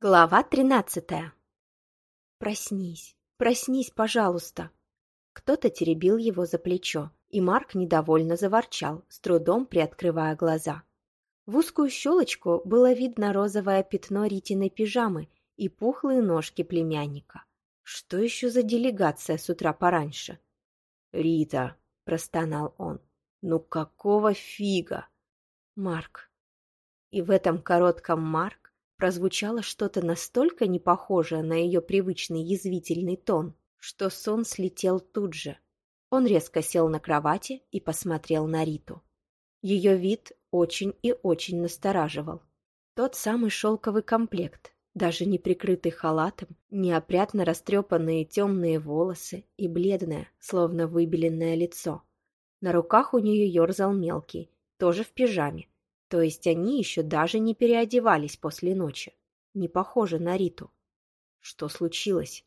Глава тринадцатая. «Проснись, проснись, пожалуйста!» Кто-то теребил его за плечо, и Марк недовольно заворчал, с трудом приоткрывая глаза. В узкую щелочку было видно розовое пятно Ритиной пижамы и пухлые ножки племянника. Что еще за делегация с утра пораньше? «Рита!» – простонал он. «Ну какого фига?» «Марк». И в этом коротком «Марк» прозвучало что-то настолько непохожее на ее привычный язвительный тон, что сон слетел тут же. Он резко сел на кровати и посмотрел на Риту. Ее вид очень и очень настораживал. Тот самый шелковый комплект, даже не прикрытый халатом, неопрятно растрепанные темные волосы и бледное, словно выбеленное лицо. На руках у нее ерзал мелкий, тоже в пижаме, то есть они еще даже не переодевались после ночи. Не похоже на Риту. Что случилось?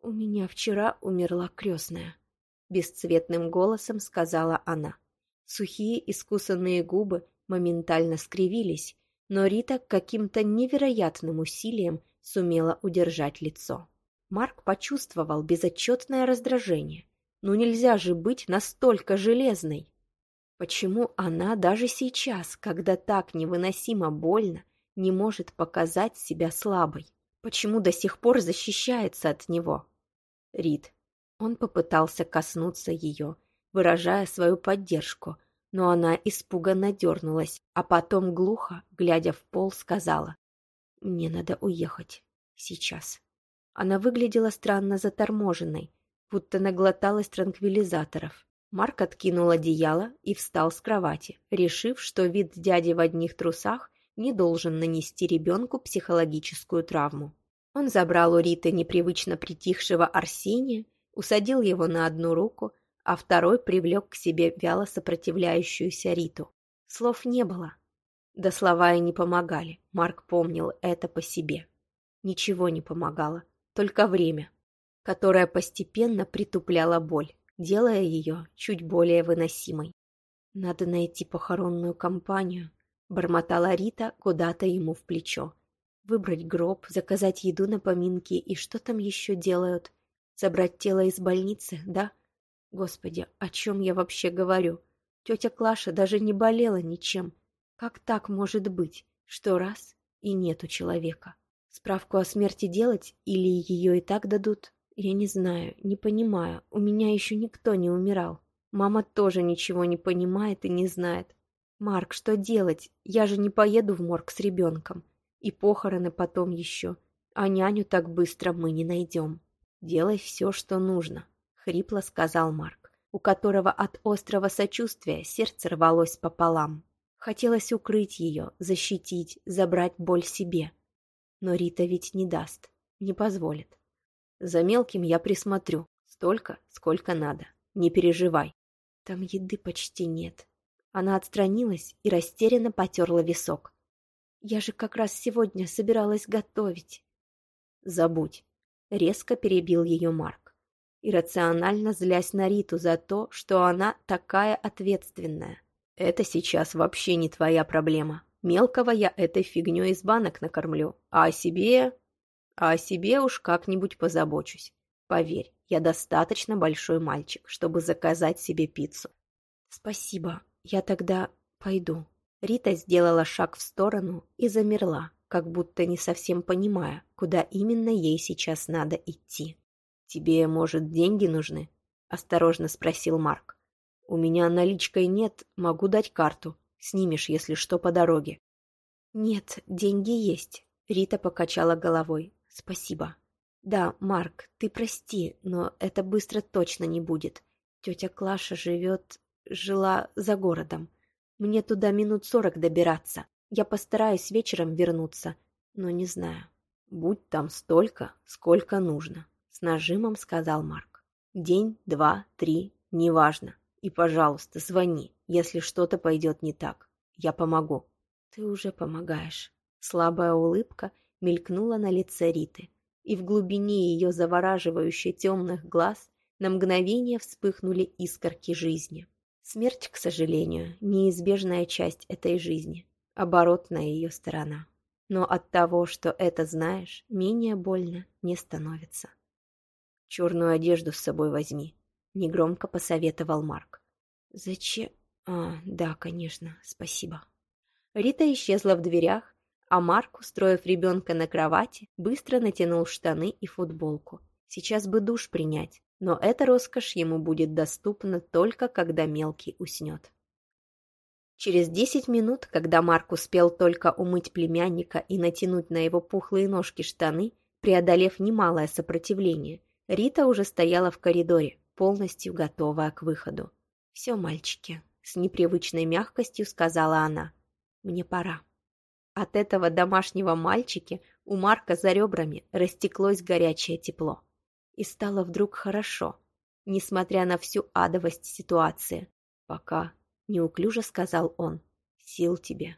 «У меня вчера умерла крестная», — бесцветным голосом сказала она. Сухие искусанные губы моментально скривились, но Рита каким-то невероятным усилием сумела удержать лицо. Марк почувствовал безотчетное раздражение. Ну нельзя же быть настолько железной. Почему она даже сейчас, когда так невыносимо больно, не может показать себя слабой? Почему до сих пор защищается от него? Рид. Он попытался коснуться ее, выражая свою поддержку, но она испуганно дернулась, а потом глухо, глядя в пол, сказала «Мне надо уехать. Сейчас». Она выглядела странно заторможенной, будто наглоталась транквилизаторов. Марк откинул одеяло и встал с кровати, решив, что вид дяди в одних трусах не должен нанести ребенку психологическую травму. Он забрал у Риты непривычно притихшего Арсения, усадил его на одну руку, а второй привлек к себе вяло сопротивляющуюся Риту. Слов не было. Да слова и не помогали, Марк помнил это по себе. Ничего не помогало, только время, которое постепенно притупляло боль делая ее чуть более выносимой. «Надо найти похоронную компанию», — бормотала Рита куда-то ему в плечо. «Выбрать гроб, заказать еду на поминки и что там еще делают? Забрать тело из больницы, да? Господи, о чем я вообще говорю? Тетя Клаша даже не болела ничем. Как так может быть, что раз и нету человека? Справку о смерти делать или ее и так дадут? Я не знаю, не понимаю. У меня еще никто не умирал. Мама тоже ничего не понимает и не знает. Марк, что делать? Я же не поеду в морг с ребенком. И похороны потом еще. А няню так быстро мы не найдем. Делай все, что нужно, хрипло сказал Марк, у которого от острого сочувствия сердце рвалось пополам. Хотелось укрыть ее, защитить, забрать боль себе. Но Рита ведь не даст, не позволит. За мелким я присмотрю. Столько, сколько надо. Не переживай. Там еды почти нет. Она отстранилась и растерянно потерла висок. Я же как раз сегодня собиралась готовить. Забудь. Резко перебил ее Марк. Иррационально злясь на Риту за то, что она такая ответственная. Это сейчас вообще не твоя проблема. Мелкого я этой фигней из банок накормлю, а о себе а о себе уж как-нибудь позабочусь. Поверь, я достаточно большой мальчик, чтобы заказать себе пиццу. Спасибо, я тогда пойду. Рита сделала шаг в сторону и замерла, как будто не совсем понимая, куда именно ей сейчас надо идти. «Тебе, может, деньги нужны?» – осторожно спросил Марк. «У меня наличкой нет, могу дать карту. Снимешь, если что, по дороге». «Нет, деньги есть», – Рита покачала головой. «Спасибо. Да, Марк, ты прости, но это быстро точно не будет. Тетя Клаша живет... жила за городом. Мне туда минут сорок добираться. Я постараюсь вечером вернуться, но не знаю. Будь там столько, сколько нужно», — с нажимом сказал Марк. «День, два, три, неважно. И, пожалуйста, звони, если что-то пойдет не так. Я помогу». «Ты уже помогаешь». Слабая улыбка — мелькнула на лице Риты, и в глубине ее завораживающе темных глаз на мгновение вспыхнули искорки жизни. Смерть, к сожалению, неизбежная часть этой жизни, оборотная ее сторона. но от того, что это знаешь, менее больно не становится. «Черную одежду с собой возьми», — негромко посоветовал Марк. «Зачем?» «А, да, конечно, спасибо». Рита исчезла в дверях, а Марк, устроив ребенка на кровати, быстро натянул штаны и футболку. Сейчас бы душ принять, но эта роскошь ему будет доступна только когда мелкий уснет. Через десять минут, когда Марк успел только умыть племянника и натянуть на его пухлые ножки штаны, преодолев немалое сопротивление, Рита уже стояла в коридоре, полностью готовая к выходу. «Все, мальчики», — с непривычной мягкостью сказала она, — «мне пора». От этого домашнего мальчики у Марка за ребрами растеклось горячее тепло. И стало вдруг хорошо, несмотря на всю адовость ситуации. «Пока», — неуклюже сказал он, — «сил тебе».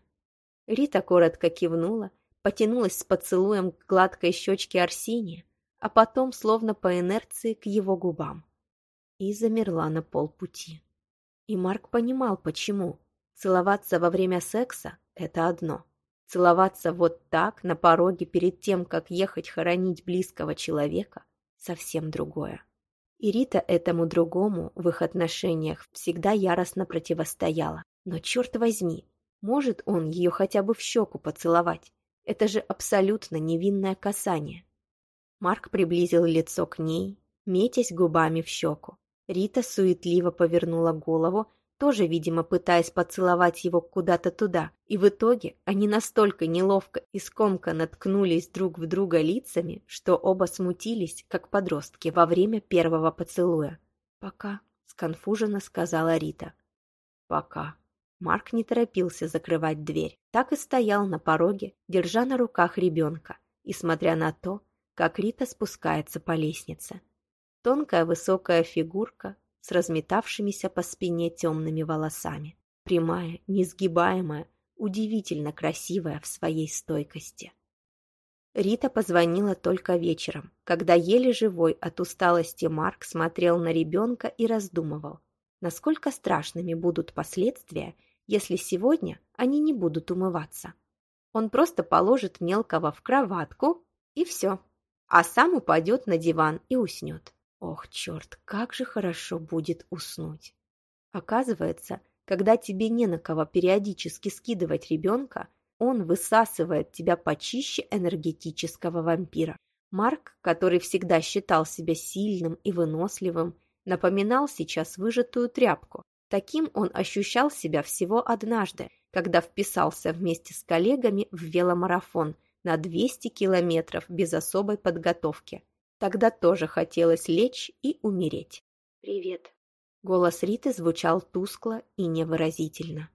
Рита коротко кивнула, потянулась с поцелуем к гладкой щечке Арсения, а потом, словно по инерции, к его губам. И замерла на полпути. И Марк понимал, почему. Целоваться во время секса – это одно. Целоваться вот так, на пороге, перед тем, как ехать хоронить близкого человека – совсем другое. И Рита этому другому в их отношениях всегда яростно противостояла. Но черт возьми, может он ее хотя бы в щеку поцеловать? Это же абсолютно невинное касание. Марк приблизил лицо к ней, метясь губами в щеку. Рита суетливо повернула голову, тоже, видимо, пытаясь поцеловать его куда-то туда, и в итоге они настолько неловко и скомко наткнулись друг в друга лицами, что оба смутились, как подростки, во время первого поцелуя. «Пока», — сконфуженно сказала Рита. «Пока». Марк не торопился закрывать дверь, так и стоял на пороге, держа на руках ребенка, и смотря на то, как Рита спускается по лестнице. Тонкая высокая фигурка с разметавшимися по спине темными волосами. Прямая, несгибаемая, удивительно красивая в своей стойкости. Рита позвонила только вечером, когда еле живой от усталости Марк смотрел на ребенка и раздумывал, насколько страшными будут последствия, если сегодня они не будут умываться. Он просто положит мелкого в кроватку, и все а сам упадет на диван и уснет. Ох, черт, как же хорошо будет уснуть. Оказывается, когда тебе не на кого периодически скидывать ребенка, он высасывает тебя почище энергетического вампира. Марк, который всегда считал себя сильным и выносливым, напоминал сейчас выжатую тряпку. Таким он ощущал себя всего однажды, когда вписался вместе с коллегами в веломарафон – на 200 километров без особой подготовки. Тогда тоже хотелось лечь и умереть. «Привет». Голос Риты звучал тускло и невыразительно.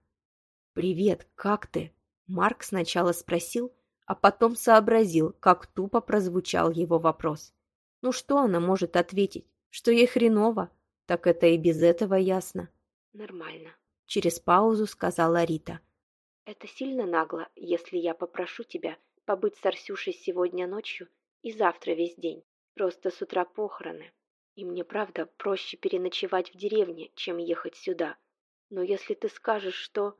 «Привет, как ты?» Марк сначала спросил, а потом сообразил, как тупо прозвучал его вопрос. Ну что она может ответить? Что ей хреново? Так это и без этого ясно. «Нормально», — через паузу сказала Рита. «Это сильно нагло, если я попрошу тебя побыть с Арсюшей сегодня ночью и завтра весь день. Просто с утра похороны. И мне, правда, проще переночевать в деревне, чем ехать сюда. Но если ты скажешь, что...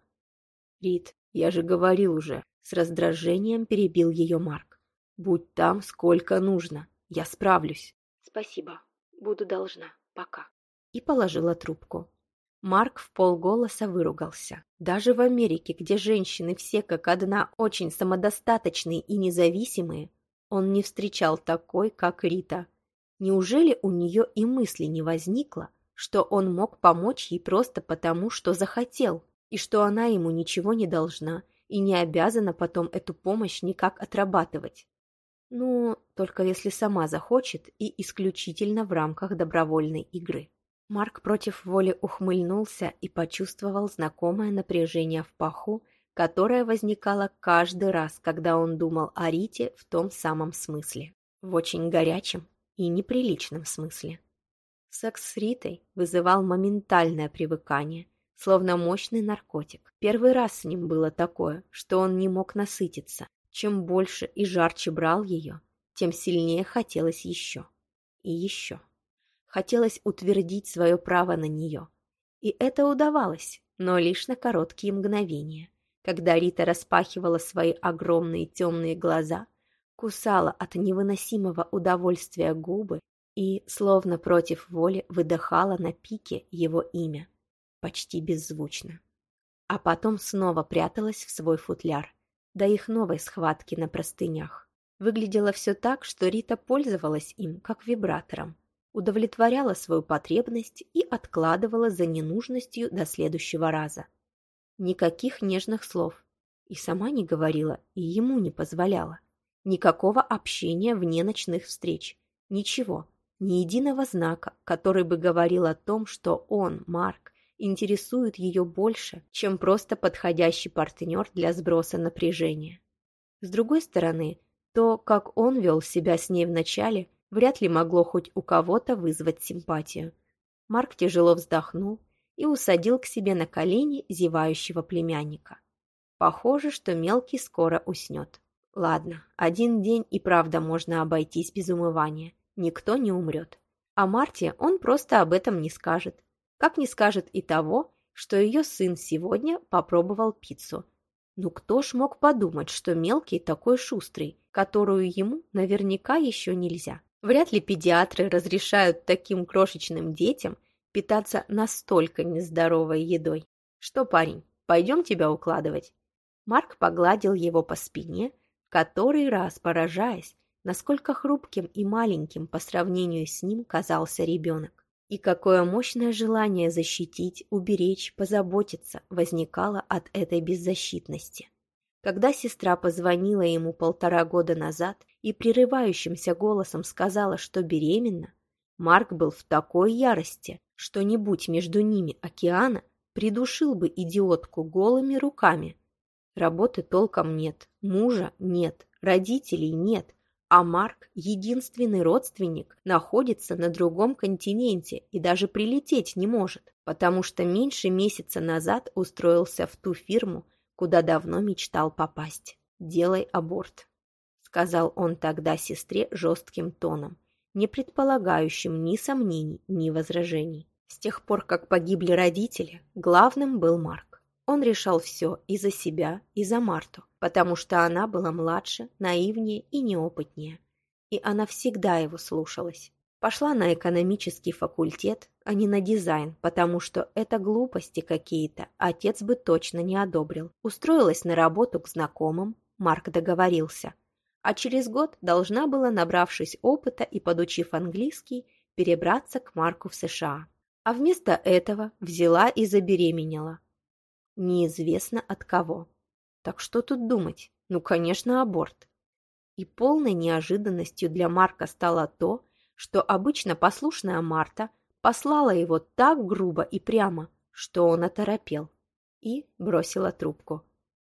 Рит, я же говорил уже. С раздражением перебил ее Марк. Будь там сколько нужно. Я справлюсь. Спасибо. Буду должна. Пока. И положила трубку. Марк в полголоса выругался. Даже в Америке, где женщины все как одна очень самодостаточные и независимые, он не встречал такой, как Рита. Неужели у нее и мысли не возникло, что он мог помочь ей просто потому, что захотел, и что она ему ничего не должна и не обязана потом эту помощь никак отрабатывать? Ну, только если сама захочет и исключительно в рамках добровольной игры. Марк против воли ухмыльнулся и почувствовал знакомое напряжение в паху, которое возникало каждый раз, когда он думал о Рите в том самом смысле. В очень горячем и неприличном смысле. Секс с Ритой вызывал моментальное привыкание, словно мощный наркотик. Первый раз с ним было такое, что он не мог насытиться. Чем больше и жарче брал ее, тем сильнее хотелось еще. И еще. Хотелось утвердить свое право на нее. И это удавалось, но лишь на короткие мгновения. Когда Рита распахивала свои огромные темные глаза, кусала от невыносимого удовольствия губы и, словно против воли, выдыхала на пике его имя, почти беззвучно. А потом снова пряталась в свой футляр, до их новой схватки на простынях. Выглядело все так, что Рита пользовалась им, как вибратором, удовлетворяла свою потребность и откладывала за ненужностью до следующего раза. Никаких нежных слов. И сама не говорила, и ему не позволяла. Никакого общения вне ночных встреч. Ничего. Ни единого знака, который бы говорил о том, что он, Марк, интересует ее больше, чем просто подходящий партнер для сброса напряжения. С другой стороны, то, как он вел себя с ней вначале, вряд ли могло хоть у кого-то вызвать симпатию. Марк тяжело вздохнул и усадил к себе на колени зевающего племянника. Похоже, что мелкий скоро уснет. Ладно, один день и правда можно обойтись без умывания. Никто не умрет. А Марте он просто об этом не скажет. Как не скажет и того, что ее сын сегодня попробовал пиццу. Ну кто ж мог подумать, что мелкий такой шустрый, которую ему наверняка еще нельзя. Вряд ли педиатры разрешают таким крошечным детям питаться настолько нездоровой едой. Что, парень, пойдем тебя укладывать?» Марк погладил его по спине, который раз поражаясь, насколько хрупким и маленьким по сравнению с ним казался ребенок. И какое мощное желание защитить, уберечь, позаботиться возникало от этой беззащитности. Когда сестра позвонила ему полтора года назад и прерывающимся голосом сказала, что беременна, Марк был в такой ярости, что не будь между ними океана, придушил бы идиотку голыми руками. Работы толком нет, мужа нет, родителей нет, а Марк, единственный родственник, находится на другом континенте и даже прилететь не может, потому что меньше месяца назад устроился в ту фирму, куда давно мечтал попасть. «Делай аборт», — сказал он тогда сестре жестким тоном, не предполагающим ни сомнений, ни возражений. С тех пор, как погибли родители, главным был Марк. Он решал все и за себя, и за Марту, потому что она была младше, наивнее и неопытнее. И она всегда его слушалась. Пошла на экономический факультет, а не на дизайн, потому что это глупости какие-то, отец бы точно не одобрил. Устроилась на работу к знакомым, Марк договорился. А через год должна была, набравшись опыта и подучив английский, перебраться к Марку в США а вместо этого взяла и забеременела. Неизвестно от кого. Так что тут думать? Ну, конечно, аборт. И полной неожиданностью для Марка стало то, что обычно послушная Марта послала его так грубо и прямо, что он оторопел и бросила трубку.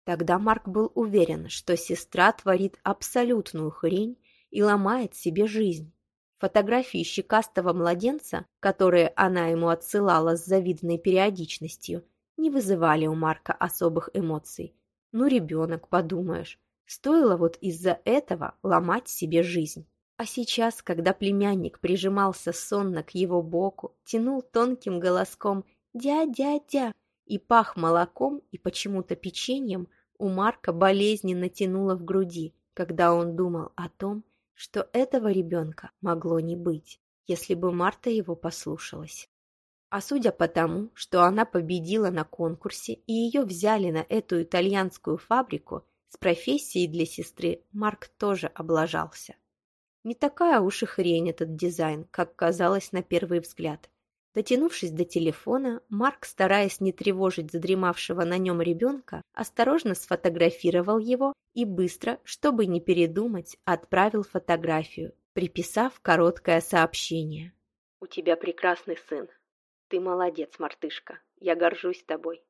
Тогда Марк был уверен, что сестра творит абсолютную хрень и ломает себе жизнь. Фотографии щекастого младенца, которые она ему отсылала с завидной периодичностью, не вызывали у Марка особых эмоций. Ну, ребенок, подумаешь. Стоило вот из-за этого ломать себе жизнь. А сейчас, когда племянник прижимался сонно к его боку, тянул тонким голоском «дя-дя-дя» и пах молоком и почему-то печеньем, у Марка болезненно тянуло в груди, когда он думал о том, что этого ребенка могло не быть, если бы Марта его послушалась. А судя по тому, что она победила на конкурсе и ее взяли на эту итальянскую фабрику, с профессией для сестры Марк тоже облажался. Не такая уж и хрень этот дизайн, как казалось на первый взгляд. Дотянувшись до телефона, Марк, стараясь не тревожить задремавшего на нем ребенка, осторожно сфотографировал его и быстро, чтобы не передумать, отправил фотографию, приписав короткое сообщение. «У тебя прекрасный сын. Ты молодец, мартышка. Я горжусь тобой».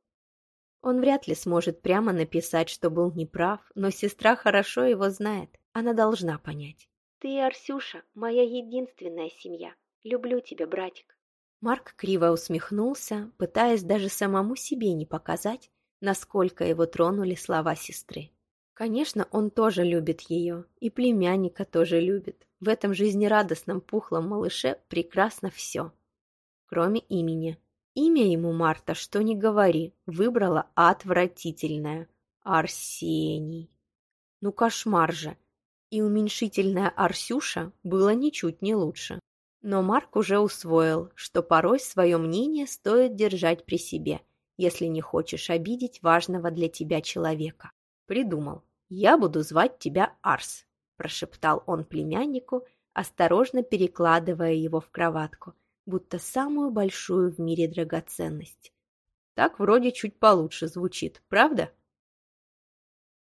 Он вряд ли сможет прямо написать, что был неправ, но сестра хорошо его знает. Она должна понять. «Ты Арсюша – моя единственная семья. Люблю тебя, братик». Марк криво усмехнулся, пытаясь даже самому себе не показать, насколько его тронули слова сестры. Конечно, он тоже любит ее, и племянника тоже любит. В этом жизнерадостном пухлом малыше прекрасно все. Кроме имени. Имя ему Марта, что ни говори, выбрала отвратительное. Арсений. Ну кошмар же. И уменьшительная Арсюша было ничуть не лучше. Но Марк уже усвоил, что порой свое мнение стоит держать при себе, если не хочешь обидеть важного для тебя человека. Придумал. «Я буду звать тебя Арс», – прошептал он племяннику, осторожно перекладывая его в кроватку, будто самую большую в мире драгоценность. Так вроде чуть получше звучит, правда?